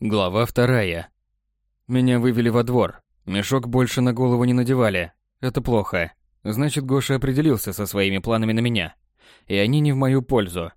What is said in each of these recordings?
Глава вторая. Меня вывели во двор. Мешок больше на голову не надевали. Это плохо. Значит, Гоша определился со своими планами на меня. И они не в мою пользу.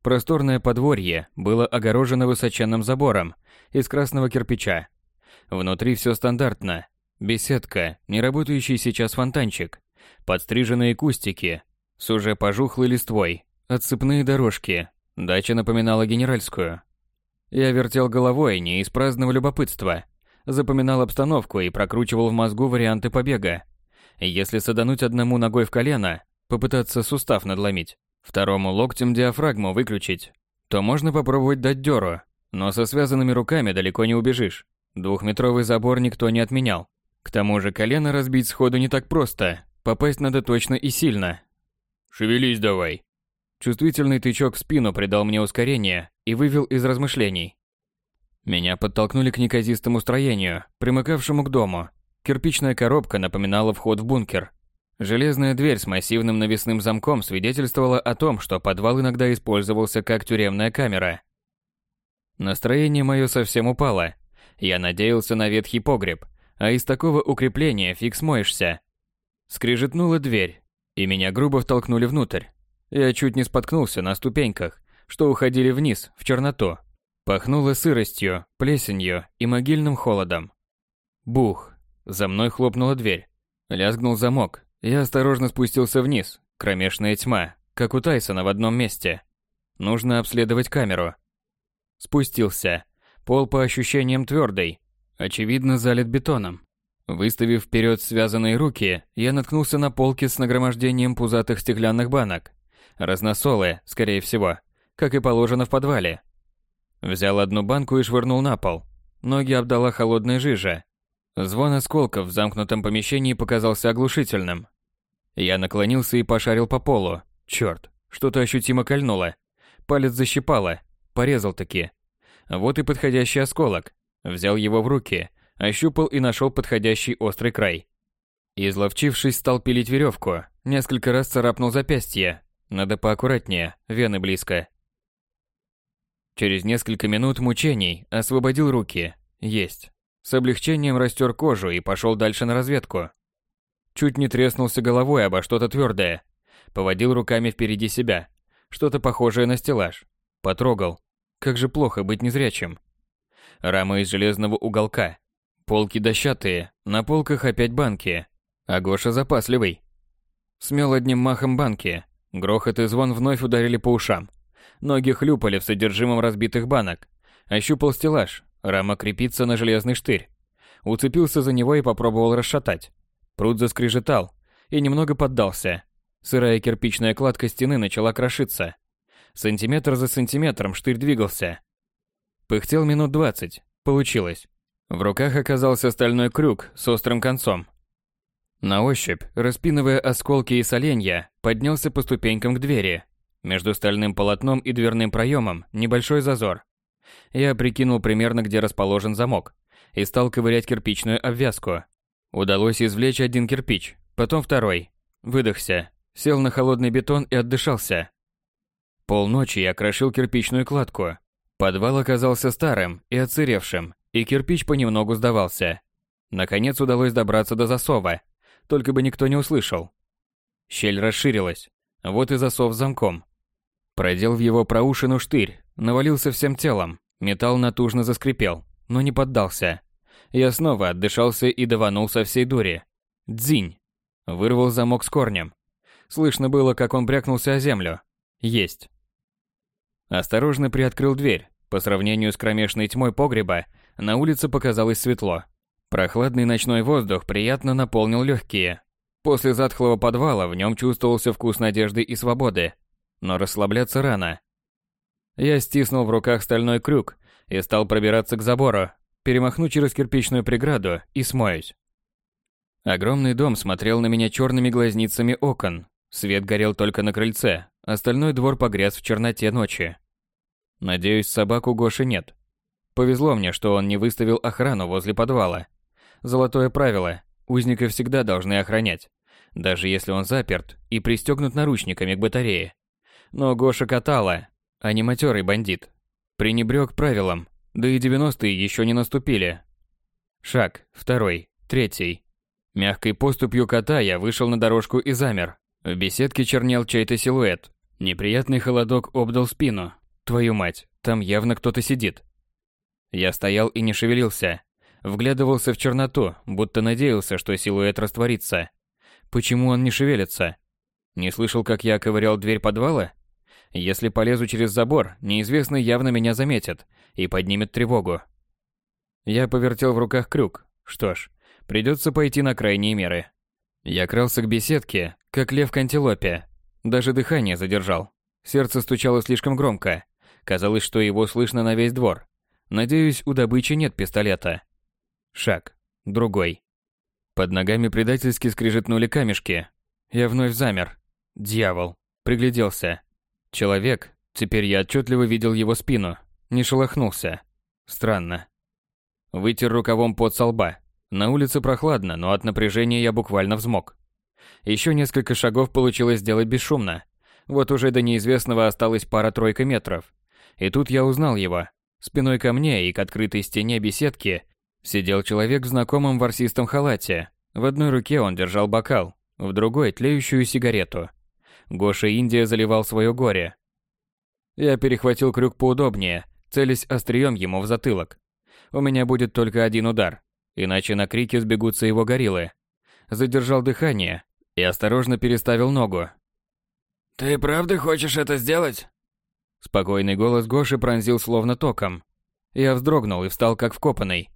Просторное подворье было огорожено высоченным забором из красного кирпича. Внутри все стандартно. Беседка, неработающий сейчас фонтанчик, подстриженные кустики с уже пожухлой листвой, отсыпные дорожки. Дача напоминала генеральскую. Я вертел головой не из праздного любопытства. Запоминал обстановку и прокручивал в мозгу варианты побега. Если садануть одному ногой в колено, попытаться сустав надломить, второму локтем диафрагму выключить, то можно попробовать дать дёру, но со связанными руками далеко не убежишь. Двухметровый забор никто не отменял. К тому же колено разбить сходу не так просто, попасть надо точно и сильно. «Шевелись давай!» Чувствительный тычок в спину придал мне ускорение и вывел из размышлений. Меня подтолкнули к неказистому строению, примыкавшему к дому. Кирпичная коробка напоминала вход в бункер. Железная дверь с массивным навесным замком свидетельствовала о том, что подвал иногда использовался как тюремная камера. Настроение мое совсем упало. Я надеялся на ветхий погреб, а из такого укрепления фиг смоешься. Скрежетнула дверь, и меня грубо втолкнули внутрь. Я чуть не споткнулся на ступеньках, что уходили вниз, в черноту. Пахнуло сыростью, плесенью и могильным холодом. Бух. За мной хлопнула дверь. Лязгнул замок. Я осторожно спустился вниз. Кромешная тьма, как у Тайсона в одном месте. Нужно обследовать камеру. Спустился. Пол по ощущениям твердый. Очевидно, залит бетоном. Выставив вперед связанные руки, я наткнулся на полки с нагромождением пузатых стеклянных банок. Разносолы, скорее всего, как и положено в подвале. Взял одну банку и швырнул на пол. Ноги обдала холодная жижа. Звон осколков в замкнутом помещении показался оглушительным. Я наклонился и пошарил по полу. Черт, что-то ощутимо кольнуло. Палец защипало. Порезал таки. Вот и подходящий осколок. Взял его в руки, ощупал и нашел подходящий острый край. Изловчившись, стал пилить веревку. Несколько раз царапнул запястье, надо поаккуратнее, вены близко. Через несколько минут мучений освободил руки. Есть. С облегчением растер кожу и пошел дальше на разведку. Чуть не треснулся головой обо что-то твердое. Поводил руками впереди себя. Что-то похожее на стеллаж. Потрогал. Как же плохо быть незрячим. Рама из железного уголка. Полки дощатые, на полках опять банки. А Гоша запасливый. Смел одним махом банки, Грохот и звон вновь ударили по ушам. Ноги хлюпали в содержимом разбитых банок. Ощупал стеллаж. Рама крепится на железный штырь. Уцепился за него и попробовал расшатать. Пруд заскрежетал и немного поддался. Сырая кирпичная кладка стены начала крошиться. Сантиметр за сантиметром штырь двигался. Пыхтел минут двадцать. Получилось. В руках оказался стальной крюк с острым концом. На ощупь, распинывая осколки и соленья, поднялся по ступенькам к двери. Между стальным полотном и дверным проемом небольшой зазор. Я прикинул примерно, где расположен замок, и стал ковырять кирпичную обвязку. Удалось извлечь один кирпич, потом второй. Выдохся, сел на холодный бетон и отдышался. Полночи я крошил кирпичную кладку. Подвал оказался старым и отсыревшим, и кирпич понемногу сдавался. Наконец удалось добраться до засова, только бы никто не услышал. Щель расширилась. Вот и засов с замком. Продел в его проушину штырь, навалился всем телом. Металл натужно заскрипел, но не поддался. Я снова отдышался и даванул со всей дури. Дзинь! Вырвал замок с корнем. Слышно было, как он брякнулся о землю. Есть. Осторожно приоткрыл дверь. По сравнению с кромешной тьмой погреба, на улице показалось светло. Прохладный ночной воздух приятно наполнил легкие. После затхлого подвала в нем чувствовался вкус надежды и свободы. Но расслабляться рано. Я стиснул в руках стальной крюк и стал пробираться к забору, перемахну через кирпичную преграду и смоюсь. Огромный дом смотрел на меня черными глазницами окон. Свет горел только на крыльце, остальной двор погряз в черноте ночи. Надеюсь, собаку Гоши нет. Повезло мне, что он не выставил охрану возле подвала. Золотое правило. Узника всегда должны охранять, даже если он заперт и пристегнут наручниками к батарее. Но Гоша катала, а не матерый бандит. Пренебрег правилам. Да и девяностые еще не наступили. Шаг, второй, третий. Мягкой поступью кота я вышел на дорожку и замер. В беседке чернел чей-то силуэт. Неприятный холодок обдал спину. Твою мать, там явно кто-то сидит. Я стоял и не шевелился. Вглядывался в черноту, будто надеялся, что силуэт растворится. Почему он не шевелится? Не слышал, как я ковырял дверь подвала? Если полезу через забор, неизвестный явно меня заметит и поднимет тревогу. Я повертел в руках крюк. Что ж, придется пойти на крайние меры. Я крался к беседке, как лев к антилопе. Даже дыхание задержал. Сердце стучало слишком громко. Казалось, что его слышно на весь двор. Надеюсь, у добычи нет пистолета. Шаг. Другой. Под ногами предательски скрижетнули камешки. Я вновь замер. Дьявол. Пригляделся. Человек, теперь я отчетливо видел его спину, не шелохнулся. Странно. Вытер рукавом под со лба. На улице прохладно, но от напряжения я буквально взмок. Еще несколько шагов получилось сделать бесшумно. Вот уже до неизвестного осталось пара-тройка метров. И тут я узнал его. Спиной ко мне и к открытой стене беседки сидел человек в знакомом ворсистом халате. В одной руке он держал бокал, в другой – тлеющую сигарету. Гоша Индия заливал свое горе. Я перехватил крюк поудобнее, целясь острием ему в затылок. У меня будет только один удар, иначе на крики сбегутся его гориллы. Задержал дыхание и осторожно переставил ногу. «Ты правда хочешь это сделать?» Спокойный голос Гоши пронзил словно током. Я вздрогнул и встал как вкопанный.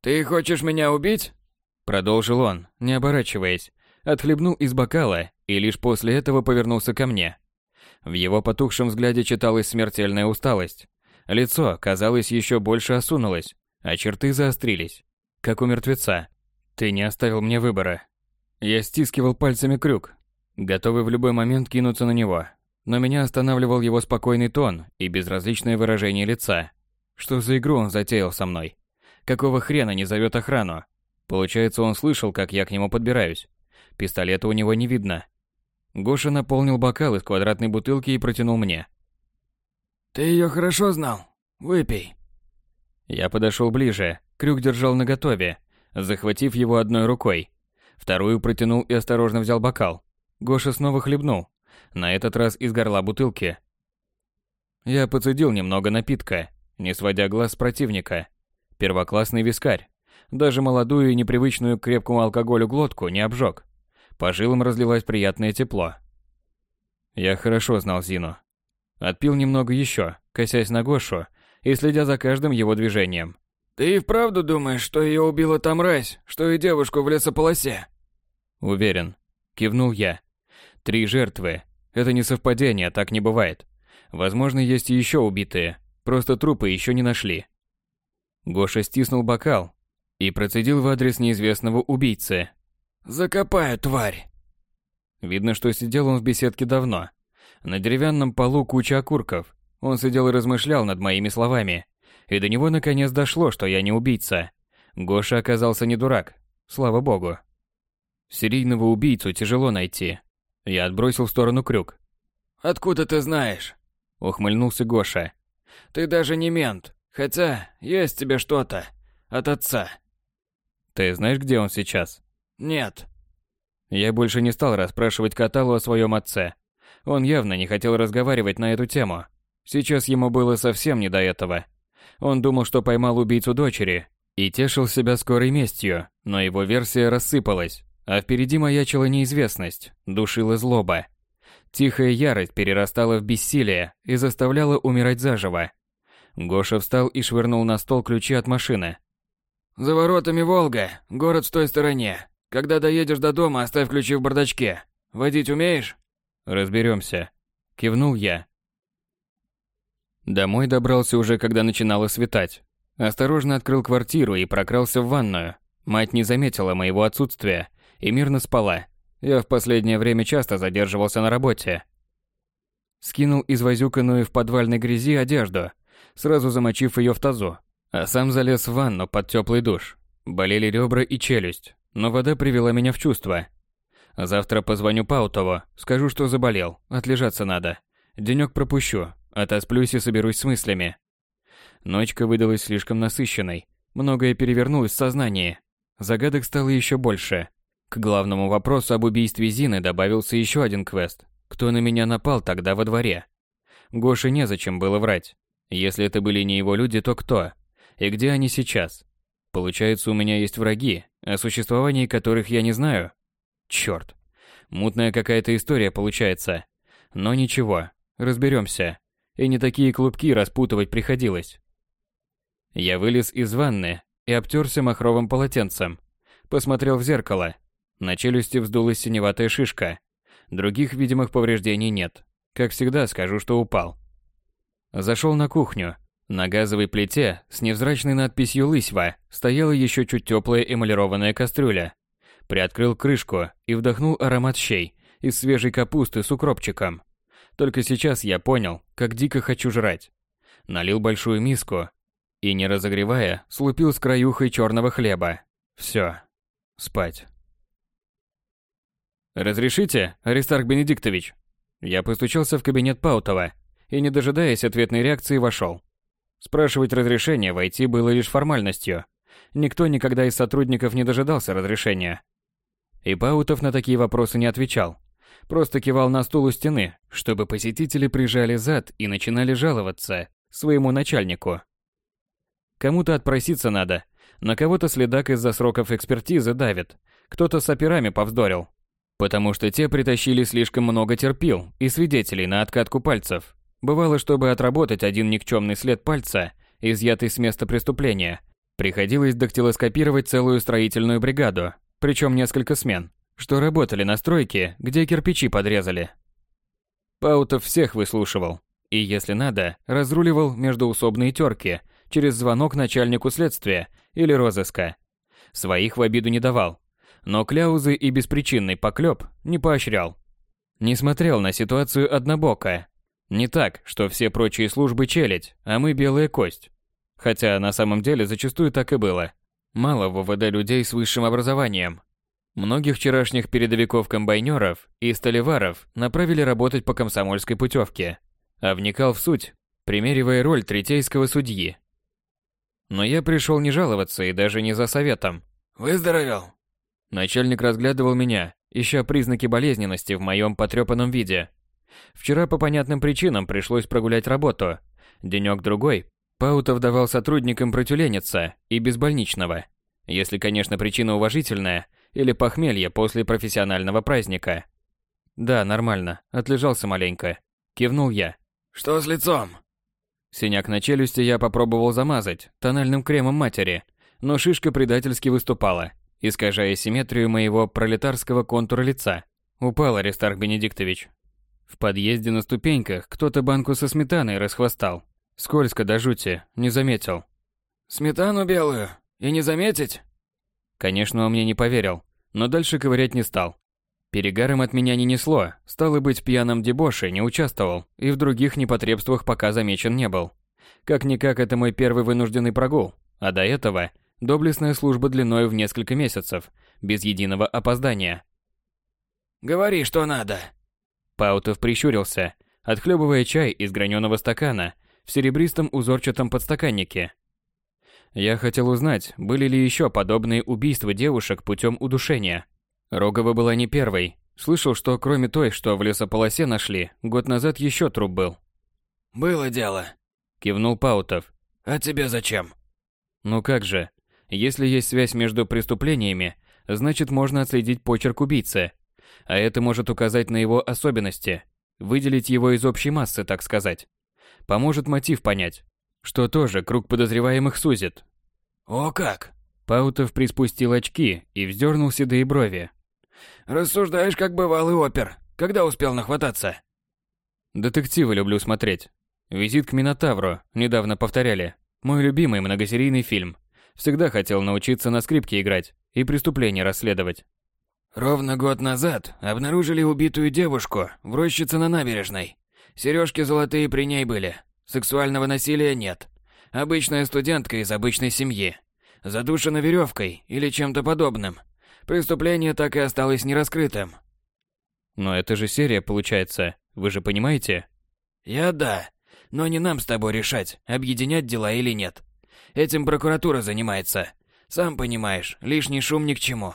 «Ты хочешь меня убить?» Продолжил он, не оборачиваясь, отхлебнул из бокала и лишь после этого повернулся ко мне. В его потухшем взгляде читалась смертельная усталость. Лицо, казалось, еще больше осунулось, а черты заострились, как у мертвеца. Ты не оставил мне выбора. Я стискивал пальцами крюк, готовый в любой момент кинуться на него. Но меня останавливал его спокойный тон и безразличное выражение лица. Что за игру он затеял со мной? Какого хрена не зовет охрану? Получается, он слышал, как я к нему подбираюсь. Пистолета у него не видно. Гоша наполнил бокал из квадратной бутылки и протянул мне. «Ты ее хорошо знал? Выпей». Я подошел ближе, крюк держал наготове, захватив его одной рукой. Вторую протянул и осторожно взял бокал. Гоша снова хлебнул, на этот раз из горла бутылки. Я поцедил немного напитка, не сводя глаз с противника. Первоклассный вискарь. Даже молодую и непривычную к крепкому алкоголю глотку не обжег. По жилам разлилось приятное тепло. Я хорошо знал Зину. Отпил немного еще, косясь на Гошу и следя за каждым его движением. «Ты и вправду думаешь, что ее убила та мразь, что и девушку в лесополосе?» «Уверен», — кивнул я. «Три жертвы. Это не совпадение, так не бывает. Возможно, есть еще убитые, просто трупы еще не нашли». Гоша стиснул бокал и процедил в адрес неизвестного убийцы. Закопаю, тварь. Видно, что сидел он в беседке давно. На деревянном полу куча окурков. Он сидел и размышлял над моими словами. И до него наконец дошло, что я не убийца. Гоша оказался не дурак. Слава богу. Серийного убийцу тяжело найти. Я отбросил в сторону крюк. «Откуда ты знаешь?» Ухмыльнулся Гоша. «Ты даже не мент. Хотя, есть тебе что-то. От отца». «Ты знаешь, где он сейчас?» Нет. Я больше не стал расспрашивать Каталу о своем отце. Он явно не хотел разговаривать на эту тему. Сейчас ему было совсем не до этого. Он думал, что поймал убийцу дочери и тешил себя скорой местью, но его версия рассыпалась, а впереди маячила неизвестность, душила злоба. Тихая ярость перерастала в бессилие и заставляла умирать заживо. Гоша встал и швырнул на стол ключи от машины. «За воротами Волга, город с той стороне. Когда доедешь до дома, оставь ключи в бардачке. Водить умеешь? Разберемся. Кивнул я. Домой добрался уже, когда начинало светать. Осторожно открыл квартиру и прокрался в ванную. Мать не заметила моего отсутствия и мирно спала. Я в последнее время часто задерживался на работе. Скинул извозюканную в подвальной грязи одежду, сразу замочив ее в тазу, а сам залез в ванну под теплый душ. Болели ребра и челюсть но вода привела меня в чувство. Завтра позвоню Паутову, скажу, что заболел, отлежаться надо. Денёк пропущу, отосплюсь и соберусь с мыслями. Ночка выдалась слишком насыщенной. Многое перевернулось в сознании. Загадок стало еще больше. К главному вопросу об убийстве Зины добавился еще один квест. Кто на меня напал тогда во дворе? Гоше незачем было врать. Если это были не его люди, то кто? И где они сейчас? Получается, у меня есть враги, о существовании которых я не знаю? Черт. Мутная какая-то история получается. Но ничего, разберемся. И не такие клубки распутывать приходилось. Я вылез из ванны и обтерся махровым полотенцем. Посмотрел в зеркало. На челюсти вздулась синеватая шишка. Других видимых повреждений нет. Как всегда, скажу, что упал. Зашел на кухню. На газовой плите с невзрачной надписью «Лысьва» стояла еще чуть теплая эмалированная кастрюля. Приоткрыл крышку и вдохнул аромат щей из свежей капусты с укропчиком. Только сейчас я понял, как дико хочу жрать. Налил большую миску и, не разогревая, слупил с краюхой черного хлеба. Все. Спать. «Разрешите, Аристарх Бенедиктович?» Я постучался в кабинет Паутова и, не дожидаясь ответной реакции, вошел. Спрашивать разрешения войти было лишь формальностью. Никто никогда из сотрудников не дожидался разрешения. И Паутов на такие вопросы не отвечал. Просто кивал на стул у стены, чтобы посетители прижали зад и начинали жаловаться своему начальнику. Кому-то отпроситься надо, на кого-то следак из-за сроков экспертизы давит, кто-то с операми повздорил. Потому что те притащили слишком много терпил и свидетелей на откатку пальцев. Бывало, чтобы отработать один никчемный след пальца, изъятый с места преступления, приходилось дактилоскопировать целую строительную бригаду, причем несколько смен, что работали на стройке, где кирпичи подрезали. Паутов всех выслушивал, и, если надо, разруливал междуусобные терки через звонок начальнику следствия или розыска. Своих в обиду не давал, но кляузы и беспричинный поклеп не поощрял. Не смотрел на ситуацию однобоко. Не так, что все прочие службы челядь, а мы белая кость. Хотя на самом деле зачастую так и было. Мало в ВВД людей с высшим образованием. Многих вчерашних передовиков-комбайнеров и столеваров направили работать по комсомольской путевке, а вникал в суть, примеривая роль третейского судьи. Но я пришел не жаловаться и даже не за советом. «Выздоровел?» Начальник разглядывал меня, ища признаки болезненности в моем потрепанном виде. Вчера по понятным причинам пришлось прогулять работу. Денек-другой Паутов давал сотрудникам протюлениться и безбольничного. Если, конечно, причина уважительная или похмелье после профессионального праздника. Да, нормально, отлежался маленько. Кивнул я. «Что с лицом?» Синяк на челюсти я попробовал замазать тональным кремом матери, но шишка предательски выступала, искажая симметрию моего пролетарского контура лица. Упал Аристарх Бенедиктович. В подъезде на ступеньках кто-то банку со сметаной расхвостал. Скользко до жути, не заметил. «Сметану белую? И не заметить?» Конечно, он мне не поверил, но дальше ковырять не стал. Перегаром от меня не несло, стало быть, в пьяном дебоше не участвовал и в других непотребствах пока замечен не был. Как-никак это мой первый вынужденный прогул, а до этого доблестная служба длиной в несколько месяцев, без единого опоздания. «Говори, что надо!» Паутов прищурился, отхлебывая чай из граненого стакана в серебристом узорчатом подстаканнике. Я хотел узнать, были ли еще подобные убийства девушек путем удушения. Рогова была не первой. Слышал, что кроме той, что в лесополосе нашли, год назад еще труп был. «Было дело», — кивнул Паутов. «А тебе зачем?» «Ну как же. Если есть связь между преступлениями, значит можно отследить почерк убийцы. А это может указать на его особенности, выделить его из общей массы, так сказать. Поможет мотив понять, что тоже круг подозреваемых сузит». «О как!» Паутов приспустил очки и вздернул седые брови. Рассуждаешь, как бывалый опер. Когда успел нахвататься? Детективы люблю смотреть. Визит к Минотавру недавно повторяли. Мой любимый многосерийный фильм. Всегда хотел научиться на скрипке играть и преступления расследовать. Ровно год назад обнаружили убитую девушку в рощице на набережной. Сережки золотые при ней были. Сексуального насилия нет. Обычная студентка из обычной семьи. Задушена веревкой или чем-то подобным. Преступление так и осталось нераскрытым. Но это же серия получается, вы же понимаете? Я да. Но не нам с тобой решать, объединять дела или нет. Этим прокуратура занимается. Сам понимаешь, лишний шум ни к чему.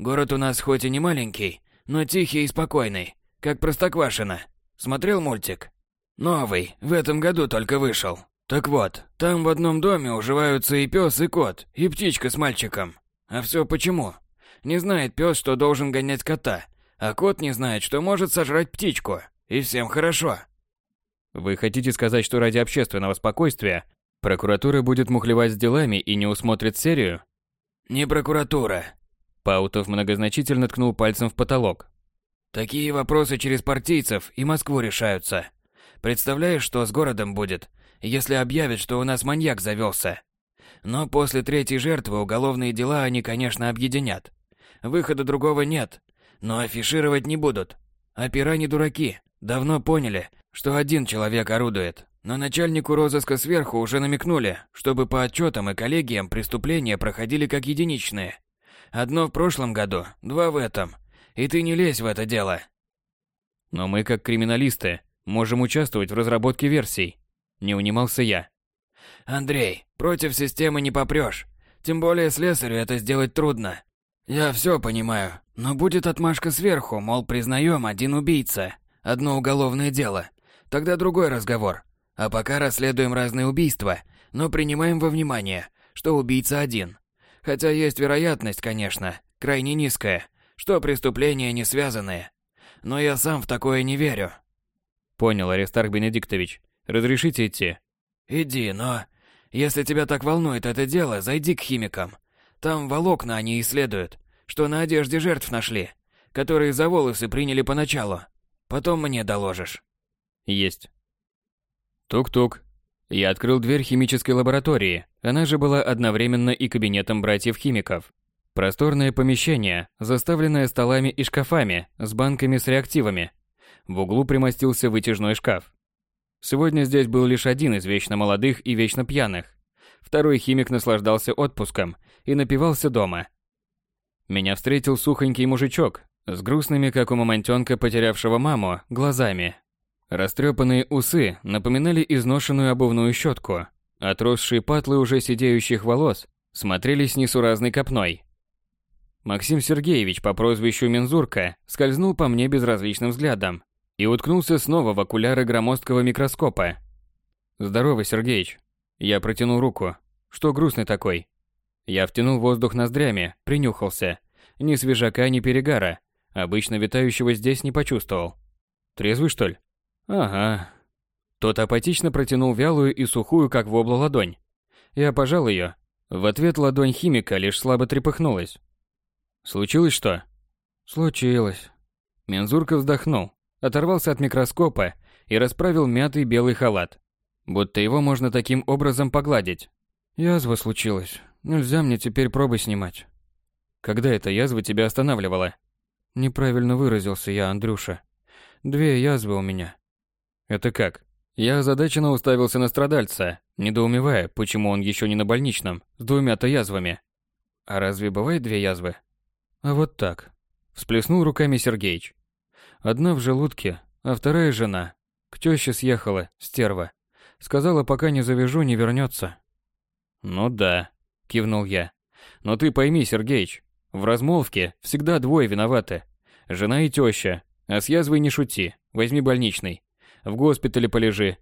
Город у нас хоть и не маленький, но тихий и спокойный, как Простоквашино. Смотрел мультик? Новый, в этом году только вышел. Так вот, там в одном доме уживаются и пес, и кот, и птичка с мальчиком. А все почему? Не знает пес, что должен гонять кота, а кот не знает, что может сожрать птичку. И всем хорошо. Вы хотите сказать, что ради общественного спокойствия прокуратура будет мухлевать с делами и не усмотрит серию? Не прокуратура. Паутов многозначительно ткнул пальцем в потолок. Такие вопросы через партийцев и Москву решаются. Представляешь, что с городом будет, если объявят, что у нас маньяк завелся? Но после третьей жертвы уголовные дела они, конечно, объединят. Выхода другого нет, но афишировать не будут. Опера не дураки, давно поняли, что один человек орудует. Но начальнику розыска сверху уже намекнули, чтобы по отчетам и коллегиям преступления проходили как единичные. Одно в прошлом году, два в этом. И ты не лезь в это дело. Но мы, как криминалисты, можем участвовать в разработке версий. Не унимался я. Андрей, против системы не попрешь. Тем более слесарю это сделать трудно. Я все понимаю, но будет отмашка сверху, мол, признаем один убийца, одно уголовное дело. Тогда другой разговор. А пока расследуем разные убийства, но принимаем во внимание, что убийца один. Хотя есть вероятность, конечно, крайне низкая, что преступления не связанные. Но я сам в такое не верю. Понял, Аристарх Бенедиктович. Разрешите идти? Иди, но... Если тебя так волнует это дело, зайди к химикам. Там волокна они исследуют, что на одежде жертв нашли, которые за волосы приняли поначалу. Потом мне доложишь. Есть. Тук-тук. Я открыл дверь химической лаборатории. Она же была одновременно и кабинетом братьев-химиков. Просторное помещение, заставленное столами и шкафами с банками с реактивами. В углу примостился вытяжной шкаф. Сегодня здесь был лишь один из вечно молодых и вечно пьяных. Второй химик наслаждался отпуском и напивался дома. Меня встретил сухонький мужичок с грустными, как у мамонтенка, потерявшего маму, глазами. Растрепанные усы напоминали изношенную обувную щетку. Отросшие патлы уже сидеющих волос смотрелись несуразной копной. Максим Сергеевич по прозвищу Мензурка скользнул по мне безразличным взглядом и уткнулся снова в окуляры громоздкого микроскопа. «Здорово, Сергеич». Я протянул руку. «Что грустный такой?» Я втянул воздух ноздрями, принюхался. Ни свежака, ни перегара. Обычно витающего здесь не почувствовал. «Трезвый, что ли?» «Ага». Тот апатично протянул вялую и сухую, как вобла, ладонь. Я пожал ее. В ответ ладонь химика лишь слабо трепыхнулась. Случилось что? Случилось. Мензурка вздохнул, оторвался от микроскопа и расправил мятый белый халат. Будто его можно таким образом погладить. Язва случилась. Нельзя мне теперь пробы снимать. Когда эта язва тебя останавливала? Неправильно выразился я, Андрюша. Две язвы у меня. Это как? Я озадаченно уставился на страдальца, недоумевая, почему он еще не на больничном, с двумя-то язвами. А разве бывает две язвы? А вот так. Всплеснул руками Сергеич. Одна в желудке, а вторая жена. К тёще съехала, стерва. Сказала, пока не завяжу, не вернется. Ну да, кивнул я. Но ты пойми, Сергеич, в размолвке всегда двое виноваты. Жена и тёща. А с язвой не шути, возьми больничный. В госпитале полежи.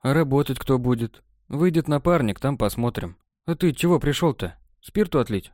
А работать кто будет? Выйдет напарник, там посмотрим. А ты чего пришел то Спирту отлить?